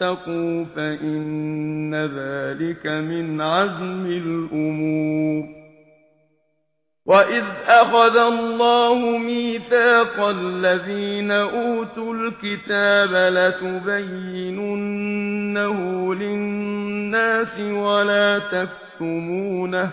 واتقوا فإن ذلك من عزم الأمور. وإذ أخذ الله ميثاق الذين أوتوا الكتاب لتبيننه للناس ولا تكتمونه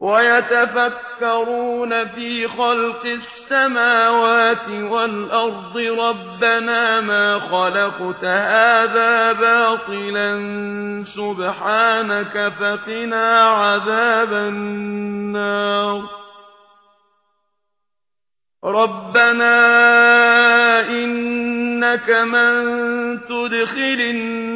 وَيَتَفَكَّرُونَ فِي خَلْقِ السَّمَاوَاتِ وَالْأَرْضِ رَبَّنَا مَا خَلَقْتَ هَذَا بَاطِلًا سُبْحَانَكَ فَقِنَا عَذَابَ النَّارِ رَبَّنَا إِنَّكَ مَن تُدْخِلِ النَّارَ